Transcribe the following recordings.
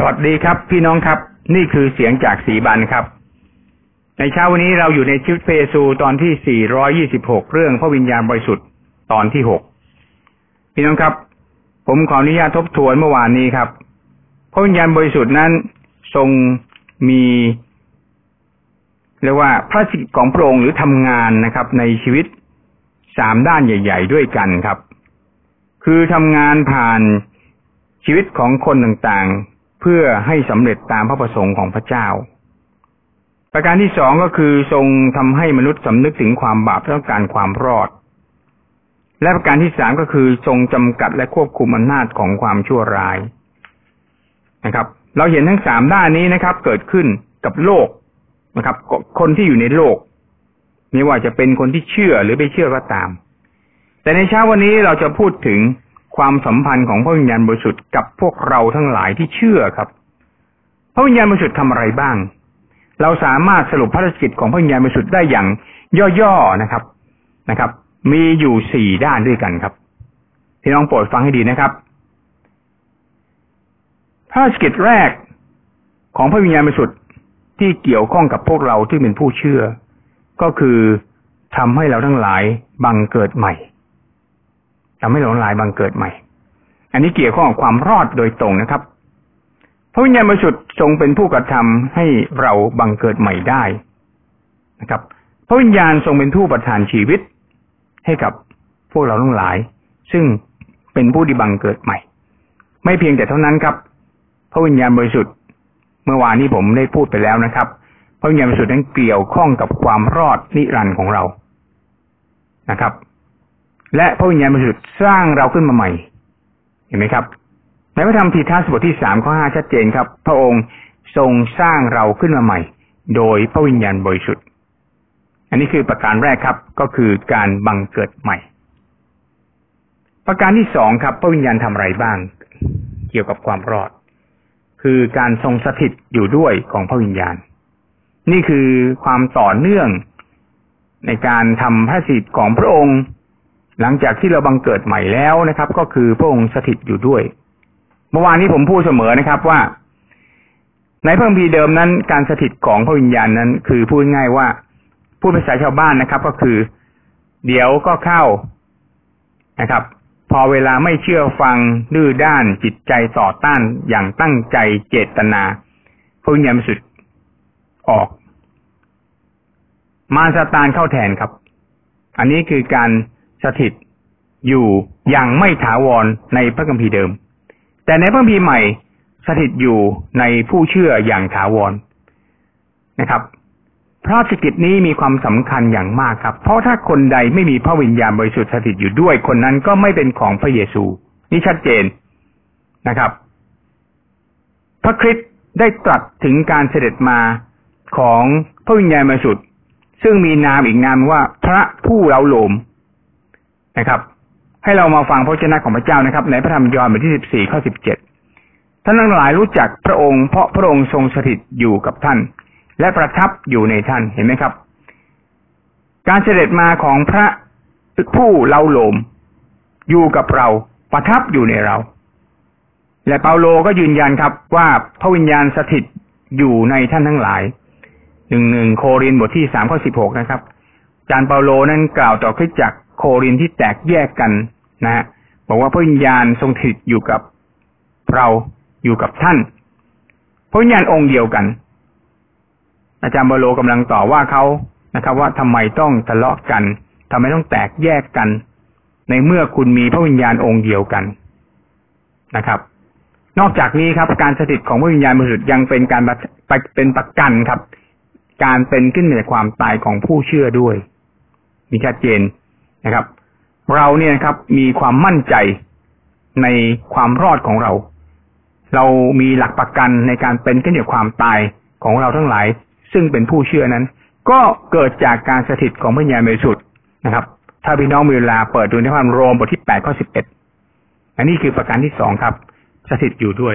สวัสดีครับ พี่น้องครับ นี่คือเสียงจากสีบันครับ ในเช้าวันนี้เราอยู่ในชีวิตเฟซูตอนที่ 426 เรื่องพระวิญญาณบริสุทธิ์ตอนที่ 6 พี่น้องครับ ผมขออนุญาตทบทวนเมื่อวานนี้ครับ พระวิญญาณบริสุทธิ์นั้นทรงมีเรียกว่าพระสิทธิ์ของพระองค์หรือทำงานนะครับ ในชีวิตสามด้านใหญ่ ๆ ด้วยกันครับ คือทำงานผ่านชีวิตของคนต่างๆ เพื่อให้สำเร็จตามพระประสงค์ของพระเจ้า ประการที่สองก็คือทรงทำให้มนุษย์สำนึกถึงความบาปและต้องการความรอด และประการที่สามก็คือทรงจำกัดและควบคุมอำนาจของความชั่วร้ายนะครับ เราเห็นทั้งสามด้านนี้นะครับ เกิดขึ้นกับโลกนะครับ คนที่อยู่ในโลก ไม่ว่าจะเป็นคนที่เชื่อหรือไม่เชื่อก็ตาม แต่ในเช้าวันนี้เราจะพูดถึง ความสัมพันธ์ของพระวิญญาณบริสุทธิ์กับพวกเราทั้งหลายที่เชื่อครับ พระวิญญาณบริสุทธิ์ทำอะไรบ้าง เราสามารถสรุปภารกิจของพระวิญญาณบริสุทธิ์ได้อย่างย่อๆนะครับนะครับ มีอยู่สี่ด้านด้วยกันครับพี่น้องโปรดฟังให้ดีนะครับภารกิจแรกของพระวิญญาณบริสุทธิ์ที่เกี่ยวข้องกับพวกเราที่เป็นผู้เชื่อ ก็คือทำให้เราทั้งหลายบังเกิดใหม่ ทำให้เราทั้งหลายบังเกิดใหม่ อันนี้เกี่ยวข้องกับความรอดโดยตรงนะครับพระวิญญาณบริสุทธิ์ทรงเป็นผู้กระทำให้เราบังเกิดใหม่ได้นะครับ พระวิญญาณทรงเป็นผู้ประทานชีวิต ให้กับพวกเราทั้งหลาย ซึ่งเป็นผู้ที่บังเกิดใหม่ ไม่เพียงแต่เท่านั้นครับ พระวิญญาณบริสุทธิ์ เมื่อวานนี้ผมได้พูดไปแล้วนะครับ พระวิญญาณบริสุทธิ์นั้นเกี่ยวข้องกับความรอดนิรันดร์ของเรานะครับ และพระวิญญาณบริสุทธิ์สร้างเราขึ้นมาใหม่ เห็นไหมครับ ในพระธรรมทีทัสบทที่สามข้อห้าชัดเจนครับ พระองค์ทรงสร้างเราขึ้นมาใหม่ โดยพระวิญญาณบริสุทธิ์ อันนี้คือประการแรกครับ ก็คือการบังเกิดใหม่ ประการที่สองครับ พระวิญญาณทำอะไรบ้าง เกี่ยวกับความรอด คือการทรงสถิตอยู่ด้วยของพระวิญญาณ นี่คือความต่อเนื่องในการทำพระสิทธิ์ของพระองค์ หลังจากที่เราบังเกิดใหม่แล้วนะครับ ก็คือพระองค์สถิตอยู่ด้วย เมื่อวานนี้ผมพูดเสมอนะครับว่า ในพระคัมภีร์เดิมนั้น การสถิตของพระวิญญาณนั้น คือพูดง่ายว่าพูดภาษาชาวบ้านนะครับ ก็คือ เดี๋ยวก็เข้านะครับ พอเวลาไม่เชื่อฟังดื้อด้านจิตใจต่อต้านอย่างตั้งใจเจตนาพระวิญญาณสุทธิ์ออก มาสตานเข้าแทนครับ อันนี้คือการ สถิตอยู่อย่างไม่ถาวรในพระคัมภีร์เดิม แต่ในพระคัมภีร์ใหม่สถิตอยู่ในผู้เชื่ออย่างถาวรนะครับ พระสกิจนี้มีความสำคัญอย่างมากครับ เพราะถ้าคนใดไม่มีพระวิญญาณบริสุทธิ์สถิตอยู่ด้วย คนนั้นก็ไม่เป็นของพระเยซู นี่ชัดเจนนะครับ พระคริสต์ได้ตรัสถึงการเสด็จมาของพระวิญญาณบริสุทธิ์ซึ่งมีนามอีกนามว่าพระผู้เล้าโลม นะครับ ให้เรามาฟังพระเจ้าของพระเจ้านะครับ ในพระธรรมยอห์นบทที่สิบสี่ข้อสิบเจ็ดท่านทั้งหลายรู้จักพระองค์เพราะพระองค์ทรงสถิตอยู่กับท่าน และประทับอยู่ในท่านเห็นไหมครับ การเสด็จมาของพระผู้เล่าโลม อยู่กับเราประทับอยู่ในเรา และเปาโลก็ยืนยันครับว่าพระวิญญาณสถิตอยู่ในท่านทั้งหลายหนึ่งหนึ่งโครินบทที่สามข้อสิบหกนะครับ จารย์เปาโลนั้นกล่าวต่อคริสจักร โครินที่แตกแยกกันนะฮะบอกว่าพระวิญญาณทรงถิตอยู่กับเราอยู่กับท่านพระวิญญาณองค์เดียวกัน อาจารย์บโลกำลังต่อว่าเขานะครับ ว่าทำไมต้องทะเลาะกันทำไมต้องแตกแยกกัน ในเมื่อคุณมีพระวิญญาณองค์เดียวกันนะครับ นอกจากนี้ครับ การสถิตของพระวิญญาณบริสุทธิ์ยังเป็นการเป็นประกันครับ การเป็นขึ้นในความตายของผู้เชื่อด้วย มีชัดเจน นะครับ เราเนี่ยครับมีความมั่นใจในความรอดของเรา เรามีหลักประกันในการเป็นขึ้นในความตายของเราทั้งหลาย ซึ่งเป็นผู้เชื่อนั้น ก็เกิดจากการสถิตของพระญาณบริสุทธิ์นะครับ ถ้าพี่น้องมีเวลาเปิดดูในพระธรรมโรมบทที่แปดข้อสิบเอ็ดอันนี้คือประการที่สองครับ สถิตอยู่ด้วย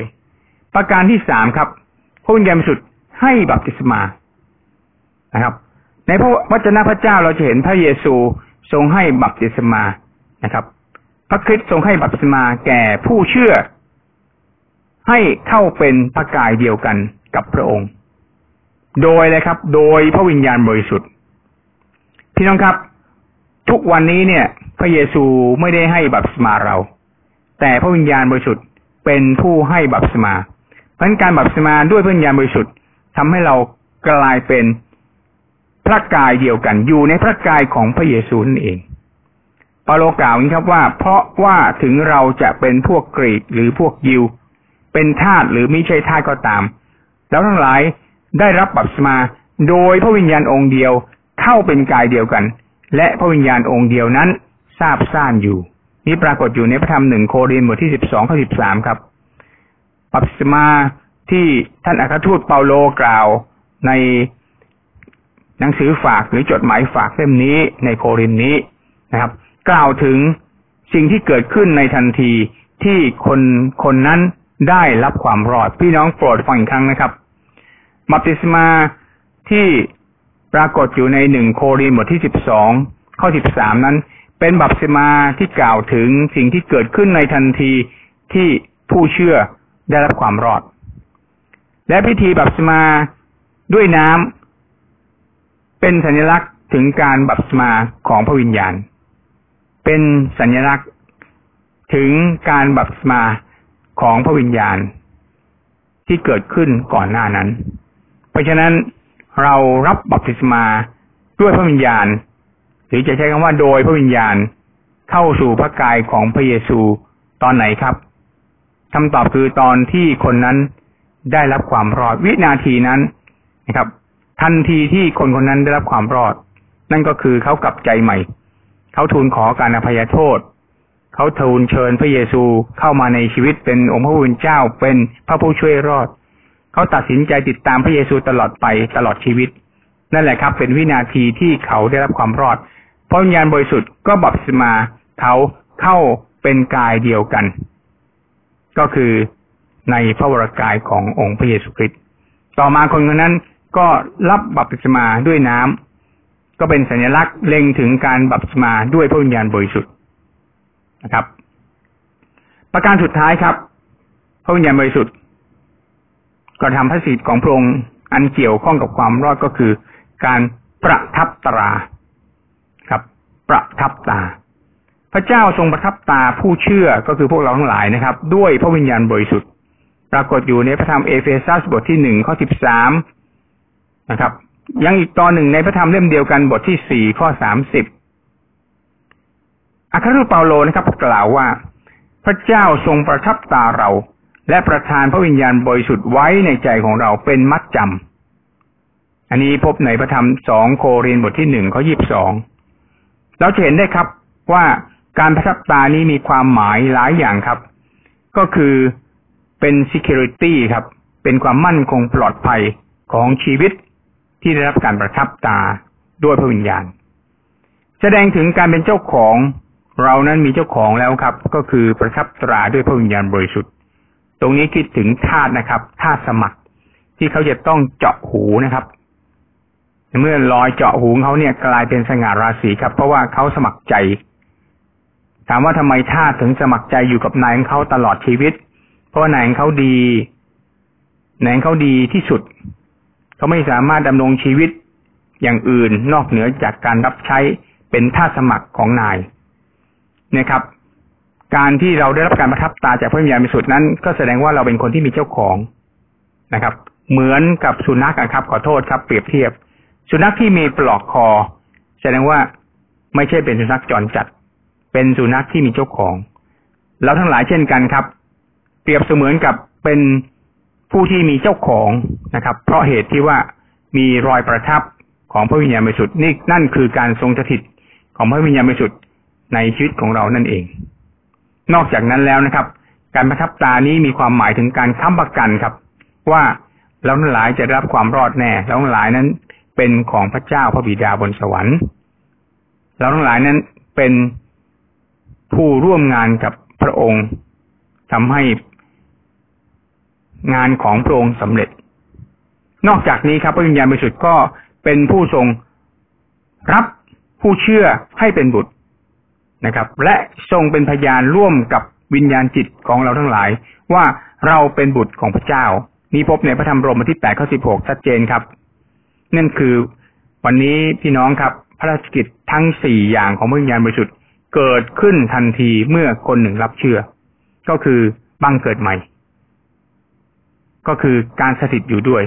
ประการที่สามครับพระวิญญาณบริสุทธิ์ให้บัพติศมานะครับ ในพระวจนะพระเจ้าเราจะเห็นพระเยซู ทรงให้บัพติศมานะครับ พระคริสต์ทรงให้บัพติศมาแก่ผู้เชื่อ ให้เข้าเป็นพระกายเดียวกันกับพระองค์ โดยเลยครับ โดยพระวิญญาณบริสุทธิ์พี่น้องครับ ทุกวันนี้เนี่ย พระเยซูไม่ได้ให้บัพติศมาเรา แต่พระวิญญาณบริสุทธิ์เป็นผู้ให้บัพติศมาเพราะการบัพติศมาด้วยพระวิญญาณบริสุทธิ์ทำให้เรากลายเป็น พระกายเดียวกัน อยู่ในพระกายของพระเยซูนั่นเองเปาโลกล่าวนี้ครับว่า เพราะว่าถึงเราจะเป็นพวกกรีกหรือพวกยิว เป็นทาสหรือไม่ใช่ทาสก็ตาม แล้วทั้งหลายได้รับบัพติศมาโดยพระวิญญาณองค์เดียวเข้าเป็นกายเดียวกัน และพระวิญญาณองค์เดียวนั้นทราบซ่านอยู่ นี่ปรากฏอยู่ในพระธรรมหนึ่งโครินธ์บทที่สิบสองข้อสิบสามครับบัพติศมาที่ท่านอัครทูตเปาโลกล่าวใน หนังสือฝากหรือจดหมายฝากเล่มนี้ในโครินนี้นะครับ กล่าวถึงสิ่งที่เกิดขึ้นในทันทีที่คนคนนั้นได้รับความรอด พี่น้องโปรดฟังอีกครั้งนะครับบัพติศมาที่ปรากฏอยู่ในหนึ่งโครินบทที่สิบสองข้อสิบสามนั้น เป็นบัพติศมาที่กล่าวถึงสิ่งที่เกิดขึ้นในทันทีที่ผู้เชื่อได้รับความรอด และพิธีบัพติศมาด้วยน้ำ เป็นสัญลักษณ์ถึงการบัพติศมาของพระวิญญาณ เป็นสัญลักษณ์ถึงการบัพติศมาของพระวิญญาณ ที่เกิดขึ้นก่อนหน้านั้น เพราะฉะนั้นเรารับบัพติศมาด้วยพระวิญญาณ หรือจะใช้คำว่าโดยพระวิญญาณเข้าสู่พระกายของพระเยซูตอนไหนครับคำตอบคือตอนที่คนนั้นได้รับความรอดวินาทีนั้นนะครับ ทันทีที่คนคนนั้นได้รับความรอด นั่นก็คือเขากลับใจใหม่ เขาทูลขอการอภัยโทษ เขาทูลเชิญพระเยซูเข้ามาในชีวิตเป็นองค์พระผู้เป็นเจ้าเป็นพระผู้ช่วยรอด เขาตัดสินใจติดตามพระเยซูตลอดไปตลอดชีวิต นั่นแหละครับ เป็นวินาทีที่เขาได้รับความรอดพระวิญญาณบริสุทธิ์ก็บัพติศมาเขาเข้าเป็นกายเดียวกัน ก็คือในพระวรากายขององค์พระเยซูคริสต์ต่อมาคนคนนั้น ก็รับบัพติศมาด้วยน้ำก็เป็นสัญลักษณ์เล็งถึงการบัพติศมาด้วยพระวิญญาณบริสุทธิ์นะครับ ประการสุดท้ายครับ พระวิญญาณบริสุทธิ์ก็ทำพระสิทธิ์ของพระองค์อันเกี่ยวข้องกับความรอดก็คือ การประทับตราครับ ประทับตา พระเจ้าทรงประทับตาผู้เชื่อก็คือพวกเราทั้งหลายนะครับ ด้วยพระวิญญาณบริสุทธิ์ ปรากฏอยู่ในพระธรรมเอเฟซัสบทที่หนึ่งข้อสิบสาม นะครับ ยังอีกตอนหนึ่งในพระธรรมเล่มเดียวกันบทที่สี่ข้อสามสิบอัครรูปเปาโลนะครับ กล่าวว่า พระเจ้าทรงประทับตาเรา และประทานพระวิญญาณบริสุทธิ์ไว้ในใจของเราเป็นมัดจำอันนี้พบในพระธรรมสองโครินบทที่หนึ่งข้อยี่บสองเราจะเห็นได้ครับว่าการประทับตานี้มีความหมายหลายอย่างครับ ก็คือเป็น security ครับ เป็นความมั่นคงปลอดภัยของชีวิต ที่ได้รับการประทับตาด้วยพระวิญญาณ แสดงถึงการเป็นเจ้าของเรานั้นมีเจ้าของแล้วครับ ก็คือประทับตราด้วยพระวิญญาณบริสุทธิ์ ตรงนี้คิดถึงทาสนะครับทาสสมัครที่เขาจะต้องเจาะหูนะครับเมื่อรอยเจาะหูเขาเนี่ยกลายเป็นสง่าราศีครับ เพราะว่าเขาสมัครใจถามว่าทำไมทาสถึงสมัครใจอยู่กับนายของเขาตลอดชีวิต เพราะว่านายของเขาดีนายของเขาดีที่สุด เขาไม่สามารถดำรงชีวิตอย่างอื่นนอกเหนือจากการรับใช้เป็นท่าสมัครของนายนะครับ การที่เราได้รับการประทับตาจากพระวิญญาณบริสุทธิ์นั้น ก็แสดงว่าเราเป็นคนที่มีเจ้าของนะครับ เหมือนกับสุนัขครับ ขอโทษครับ เปรียบเทียบ สุนัขที่มีปลอกคอ แสดงว่าไม่ใช่เป็นสุนัขจรจัด เป็นสุนัขที่มีเจ้าของ เราทั้งหลายเช่นกันครับ เปรียบเสมือนกับเป็น ผู้ที่มีเจ้าของนะครับ เพราะเหตุที่ว่ามีรอยประทับของพระวิญญาณบริสุทธิ์นี่นั่นคือการทรงสถิตของพระวิญญาณบริสุทธิ์ในชีวิตของเรานั่นเอง นอกจากนั้นแล้วนะครับ การประทับตานี้มีความหมายถึงการค้ำประกันครับ ว่าเราทั้งหลายจะรับความรอดแน่เราทั้งหลายนั้นเป็นของพระเจ้าพระบิดาบนสวรรค์เราทั้งหลายนั้นเป็นผู้ร่วมงานกับพระองค์ทำให้ งานของพระองค์สำเร็จ นอกจากนี้ครับพระวิญญาณบริสุทธิ์ก็เป็นผู้ทรงรับผู้เชื่อให้เป็นบุตรนะครับ และทรงเป็นพยานร่วมกับวิญญาณจิตของเราทั้งหลาย ว่าเราเป็นบุตรของพระเจ้า นี้พบในพระธรรมโรมบทที่แปดข้อสิบหกชัดเจนครับ นั่นคือวันนี้พี่น้องครับพระราชกิจทั้งสี่อย่างของพระวิญญาณบริสุทธิ์เกิดขึ้นทันทีเมื่อคนหนึ่งรับเชื่อ ก็คือบังเกิดใหม่ ก็คือการสถิตอยู่ด้วย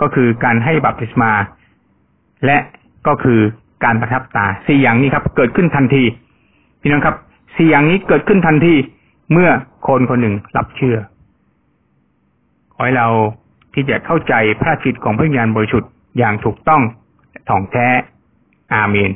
ก็คือการให้บัพติศมา และก็คือการประทับตาสี่อย่างนี้ครับ เกิดขึ้นทันทีพี่น้องครับสี่อย่างนี้เกิดขึ้นทันทีเมื่อคนคนหนึ่งรับเชื่อขอให้เราที่จะเข้าใจพระจิตของพระญาณบริสุทธิ์อย่างถูกต้องถ่องแท้ อาเมน